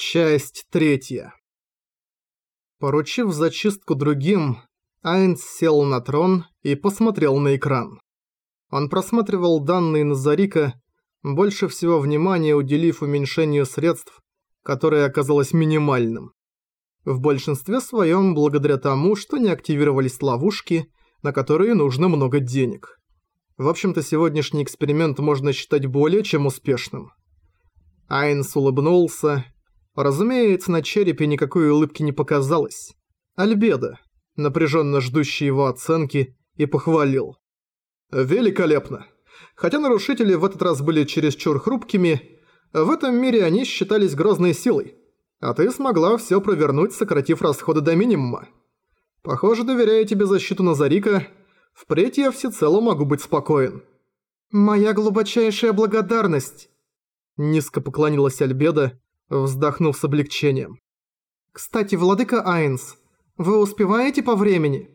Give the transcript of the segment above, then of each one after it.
Часть третья. Поручив зачистку другим, Айнс сел на трон и посмотрел на экран. Он просматривал данные Назарика, больше всего внимания уделив уменьшению средств, которое оказалось минимальным. В большинстве своем благодаря тому, что не активировались ловушки, на которые нужно много денег. В общем-то, сегодняшний эксперимент можно считать более чем успешным. Айнс улыбнулся Разумеется, на черепе никакой улыбки не показалось. Альбедо, напряженно ждущий его оценки, и похвалил. «Великолепно. Хотя нарушители в этот раз были чересчур хрупкими, в этом мире они считались грозной силой. А ты смогла все провернуть, сократив расходы до минимума. Похоже, доверяя тебе защиту Назарика, впредь я всецело могу быть спокоен». «Моя глубочайшая благодарность!» Низко поклонилась Альбеда, вздохнув с облегчением. «Кстати, владыка Айнс, вы успеваете по времени?»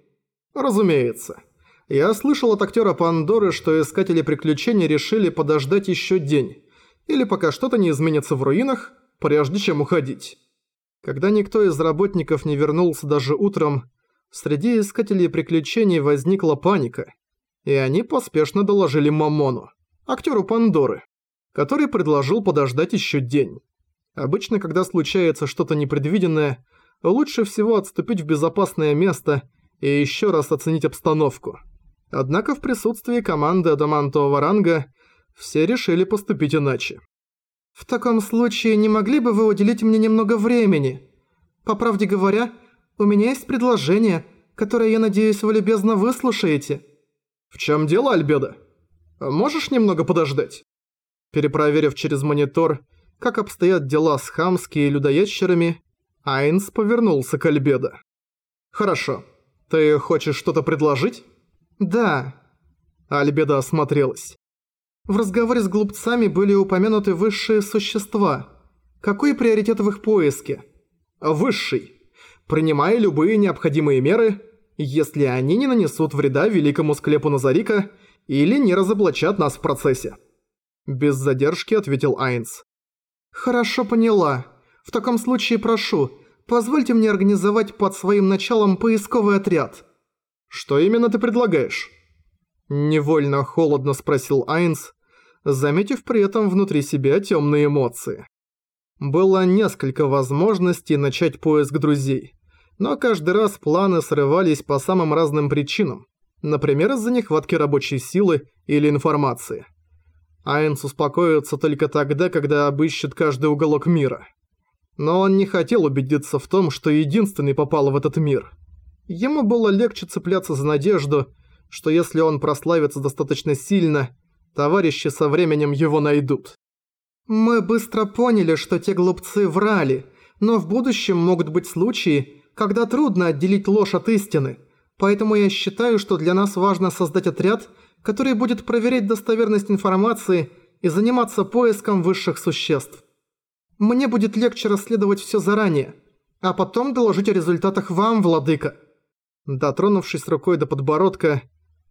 «Разумеется. Я слышал от актера Пандоры, что искатели приключений решили подождать еще день, или пока что-то не изменится в руинах, прежде чем уходить». Когда никто из работников не вернулся даже утром, среди искателей приключений возникла паника, и они поспешно доложили Мамону, актеру Пандоры, который предложил подождать еще день. Обычно, когда случается что-то непредвиденное, лучше всего отступить в безопасное место и еще раз оценить обстановку. Однако в присутствии команды адамантового ранга все решили поступить иначе. «В таком случае не могли бы вы уделить мне немного времени? По правде говоря, у меня есть предложение, которое, я надеюсь, вы любезно выслушаете». «В чем дело, Альбеда? Можешь немного подождать?» Перепроверив через монитор, как обстоят дела с хамски и людоящерами, Айнс повернулся к Альбедо. «Хорошо. Ты хочешь что-то предложить?» «Да». Альбеда осмотрелась. «В разговоре с глупцами были упомянуты высшие существа. Какой приоритет в их поиске?» «Высший. Принимая любые необходимые меры, если они не нанесут вреда великому склепу Назарика или не разоблачат нас в процессе». Без задержки ответил Айнс. «Хорошо поняла. В таком случае прошу, позвольте мне организовать под своим началом поисковый отряд». «Что именно ты предлагаешь?» Невольно холодно спросил Айнс, заметив при этом внутри себя темные эмоции. Было несколько возможностей начать поиск друзей, но каждый раз планы срывались по самым разным причинам, например, из-за нехватки рабочей силы или информации. Айнс успокоится только тогда, когда обыщет каждый уголок мира. Но он не хотел убедиться в том, что единственный попал в этот мир. Ему было легче цепляться за надежду, что если он прославится достаточно сильно, товарищи со временем его найдут. «Мы быстро поняли, что те глупцы врали, но в будущем могут быть случаи, когда трудно отделить ложь от истины, поэтому я считаю, что для нас важно создать отряд – который будет проверять достоверность информации и заниматься поиском высших существ. Мне будет легче расследовать все заранее, а потом доложить о результатах вам, владыка». Дотронувшись рукой до подбородка,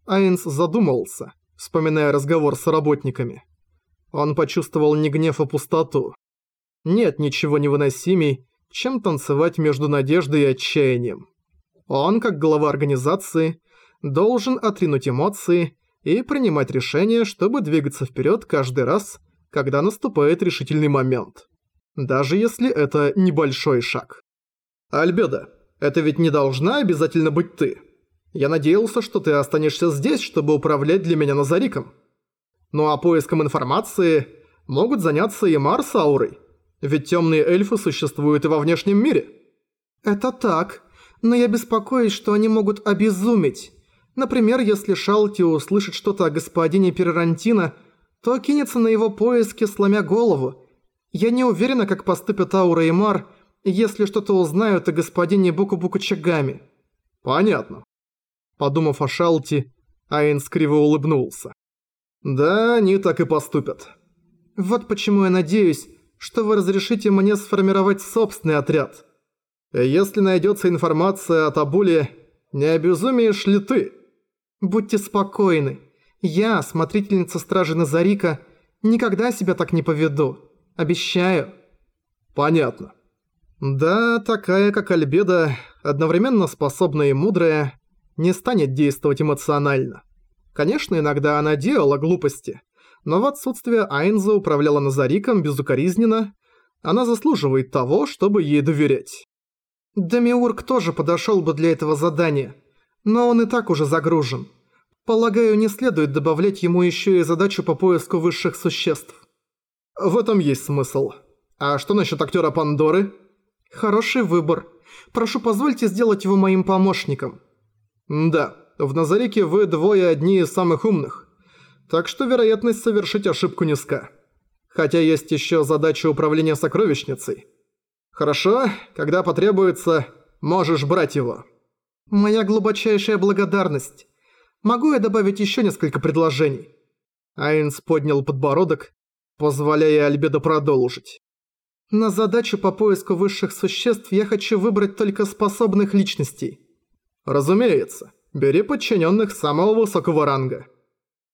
Айнс задумался, вспоминая разговор с работниками. Он почувствовал не гнев, а пустоту. Нет ничего невыносимей, чем танцевать между надеждой и отчаянием. Он, как глава организации, должен отринуть эмоции и принимать решения, чтобы двигаться вперед каждый раз, когда наступает решительный момент. Даже если это небольшой шаг. Альбеда, это ведь не должна обязательно быть ты. Я надеялся, что ты останешься здесь, чтобы управлять для меня Назариком. Ну а поиском информации могут заняться и Марс Аурой. Ведь темные эльфы существуют и во внешнем мире. Это так, но я беспокоюсь, что они могут обезуметь. Например, если Шалти услышит что-то о господине Перерантино, то кинется на его поиски, сломя голову. Я не уверена, как поступят Аура и Мар, если что-то узнают о господине Буку-Буку Чагами. Понятно. Подумав о Шалти, Айн скриво улыбнулся. Да, они так и поступят. Вот почему я надеюсь, что вы разрешите мне сформировать собственный отряд. Если найдется информация от Абули, не обезумеешь ли ты? «Будьте спокойны. Я, смотрительница стражи Назарика, никогда себя так не поведу. Обещаю». «Понятно. Да, такая как Альбеда, одновременно способная и мудрая, не станет действовать эмоционально. Конечно, иногда она делала глупости, но в отсутствие Айнза управляла Назариком безукоризненно, она заслуживает того, чтобы ей доверять. Демиург тоже подошёл бы для этого задания, но он и так уже загружен. Полагаю, не следует добавлять ему ещё и задачу по поиску высших существ. В этом есть смысл. А что насчёт актёра Пандоры? Хороший выбор. Прошу, позвольте сделать его моим помощником. Да, в Назарике вы двое одни из самых умных. Так что вероятность совершить ошибку низка. Хотя есть ещё задача управления сокровищницей. Хорошо, когда потребуется, можешь брать его. Моя глубочайшая благодарность. Могу я добавить ещё несколько предложений? Айнс поднял подбородок, позволяя Альбедо продолжить. На задачу по поиску высших существ я хочу выбрать только способных личностей. Разумеется, бери подчиненных самого высокого ранга.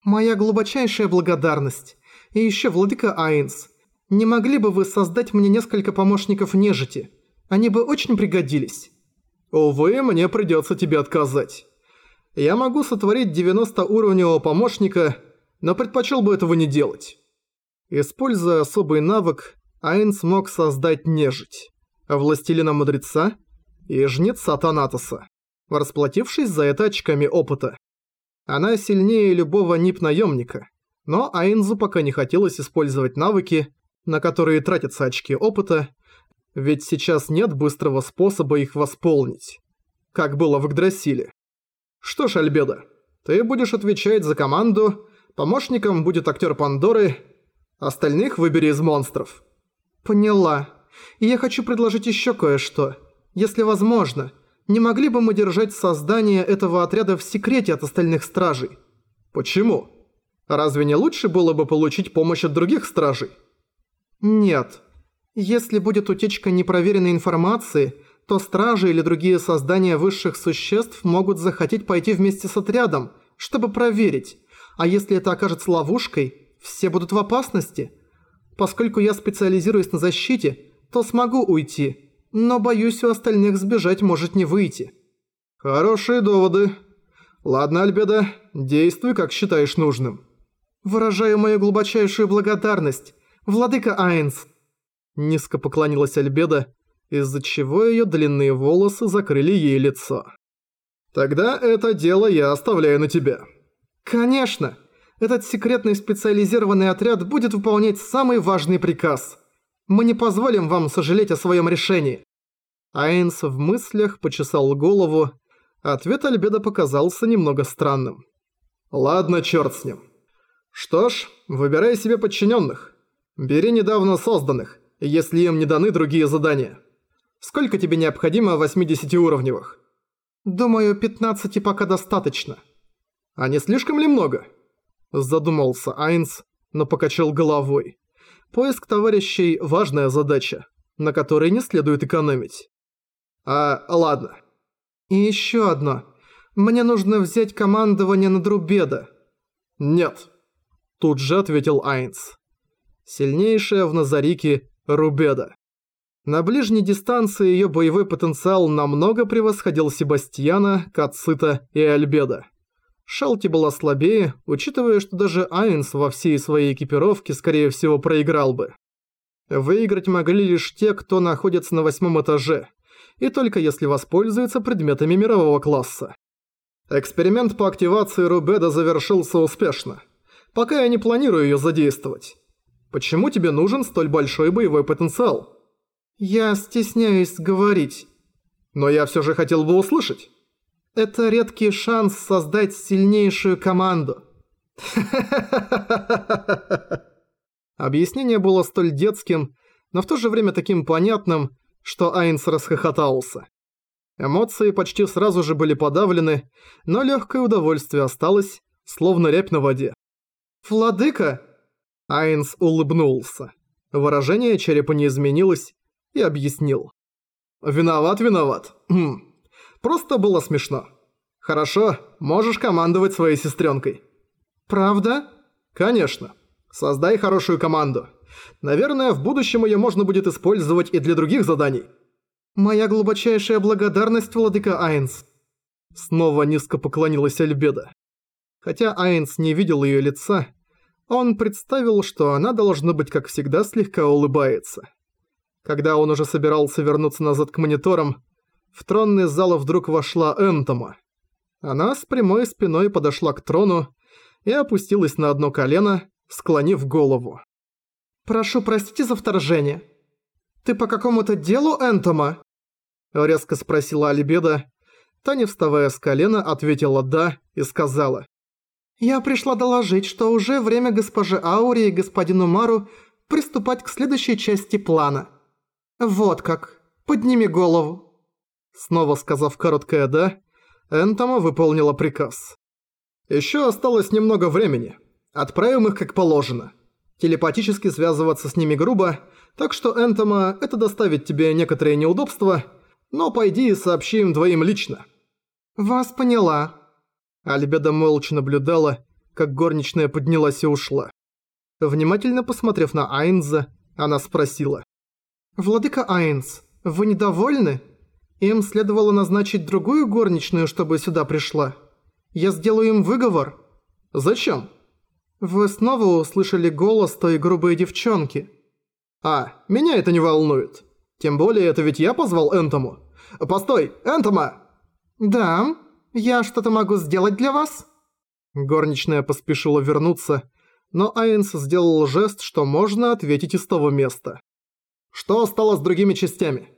Моя глубочайшая благодарность. И ещё владыка Айнс. Не могли бы вы создать мне несколько помощников нежити? Они бы очень пригодились. Увы, мне придётся тебе отказать. Я могу сотворить 90-уровневого помощника, но предпочёл бы этого не делать. Используя особый навык, Айн смог создать нежить, властелина мудреца и жнеца Танатоса, расплатившись за это очками опыта. Она сильнее любого нип-наемника, но Айнзу пока не хотелось использовать навыки, на которые тратятся очки опыта, ведь сейчас нет быстрого способа их восполнить, как было в Игдрасиле. Что ж, Альбеда, ты будешь отвечать за команду, помощником будет актер Пандоры, остальных выбери из монстров. Поняла. И я хочу предложить еще кое-что. Если возможно, не могли бы мы держать создание этого отряда в секрете от остальных стражей? Почему? Разве не лучше было бы получить помощь от других стражей? Нет. Если будет утечка непроверенной информации, то стражи или другие создания высших существ могут захотеть пойти вместе с отрядом, чтобы проверить. А если это окажется ловушкой, все будут в опасности. Поскольку я специализируюсь на защите, то смогу уйти, но боюсь, у остальных сбежать может не выйти. Хорошие доводы. Ладно, Альбеда, действуй, как считаешь нужным. Выражаю мою глубочайшую благодарность «Владыка Айнс!» Низко поклонилась Альбеда, из-за чего её длинные волосы закрыли ей лицо. «Тогда это дело я оставляю на тебя». «Конечно! Этот секретный специализированный отряд будет выполнять самый важный приказ. Мы не позволим вам сожалеть о своём решении». Айнс в мыслях почесал голову, ответ Альбеда показался немного странным. «Ладно, чёрт с ним. Что ж, выбирай себе подчинённых. Бери недавно созданных, если им не даны другие задания. Сколько тебе необходимо 80-уровневых? Думаю, 15 пока достаточно. А не слишком ли много? Задумался Айнс, но покачал головой. Поиск товарищей – важная задача, на которой не следует экономить. А, ладно. И еще одно. Мне нужно взять командование над Рубеда. Нет. Тут же ответил Айнс сильнейшая в Назарике Рубеда. На ближней дистанции ее боевой потенциал намного превосходил Себастьяна, Кацита и Альбеда. Шалти была слабее, учитывая, что даже Айнс во всей своей экипировке скорее всего проиграл бы. Выиграть могли лишь те, кто находится на восьмом этаже, и только если воспользуются предметами мирового класса. Эксперимент по активации Рубеда завершился успешно. Пока я не планирую ее задействовать. Почему тебе нужен столь большой боевой потенциал? Я стесняюсь говорить. Но я все же хотел бы услышать. Это редкий шанс создать сильнейшую команду. Объяснение было столь детским, но в то же время таким понятным, что Айнс расхохотался. Эмоции почти сразу же были подавлены, но легкое удовольствие осталось, словно рябь на воде. «Владыка!» Айнс улыбнулся. Выражение черепа не изменилось и объяснил. «Виноват, виноват. Хм. Просто было смешно. Хорошо, можешь командовать своей сестренкой. «Правда?» «Конечно. Создай хорошую команду. Наверное, в будущем ее можно будет использовать и для других заданий». «Моя глубочайшая благодарность, владыка Айнс». Снова низко поклонилась Альбеда. Хотя Айнс не видел её лица, он представил, что она должна быть, как всегда, слегка улыбается. Когда он уже собирался вернуться назад к мониторам, в тронный зал вдруг вошла Энтома. Она с прямой спиной подошла к трону и опустилась на одно колено, склонив голову. «Прошу простите за вторжение. Ты по какому-то делу, Энтома?» Резко спросила Альбеда. Та, не вставая с колена, ответила «да» и сказала. «Я пришла доложить, что уже время госпоже Аури и господину Мару приступать к следующей части плана. Вот как. Подними голову». Снова сказав короткое «да», Энтома выполнила приказ. «Ещё осталось немного времени. Отправим их как положено. Телепатически связываться с ними грубо, так что, Энтома, это доставит тебе некоторые неудобства, но пойди и сообщи им двоим лично». «Вас поняла». Альбеда молча наблюдала, как горничная поднялась и ушла. Внимательно посмотрев на Айнза, она спросила. «Владыка Айнз, вы недовольны?» Им следовало назначить другую горничную, чтобы сюда пришла. Я сделаю им выговор. Зачем? Вы снова услышали голос той грубой девчонки. А, меня это не волнует. Тем более, это ведь я позвал Энтому. Постой, Энтома! Да, я что-то могу сделать для вас? Горничная поспешила вернуться, но Айнс сделал жест, что можно ответить из того места. Что стало с другими частями?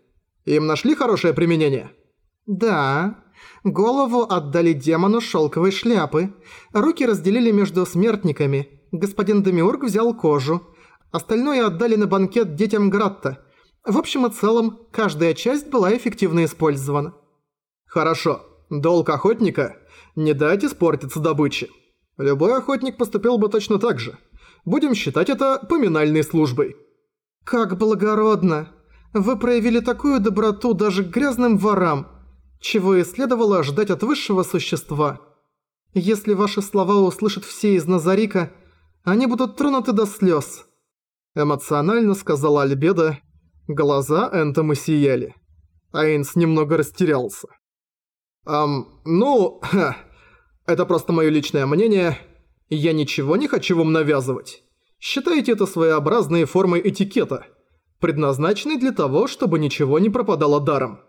Им нашли хорошее применение? Да. Голову отдали демону шелковой шляпы. Руки разделили между смертниками. Господин Демиург взял кожу. Остальное отдали на банкет детям Гратта. В общем и целом, каждая часть была эффективно использована. Хорошо. Долг охотника – не дать испортиться добыче. Любой охотник поступил бы точно так же. Будем считать это поминальной службой. Как благородно. Вы проявили такую доброту даже к грязным ворам, чего и следовало ожидать от высшего существа. Если ваши слова услышат все из Назарика, они будут тронуты до слез. Эмоционально сказала Альбеда, глаза Энтома сияли. Айнс немного растерялся. «Эм, ну, ха, это просто мое личное мнение. Я ничего не хочу вам навязывать. Считайте это своеобразной формой этикета» предназначенный для того, чтобы ничего не пропадало даром.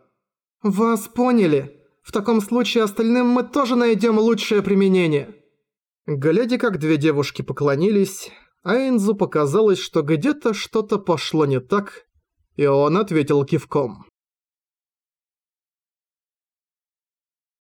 «Вас поняли. В таком случае остальным мы тоже найдем лучшее применение». Глядя, как две девушки поклонились, Айнзу показалось, что где-то что-то пошло не так, и он ответил кивком.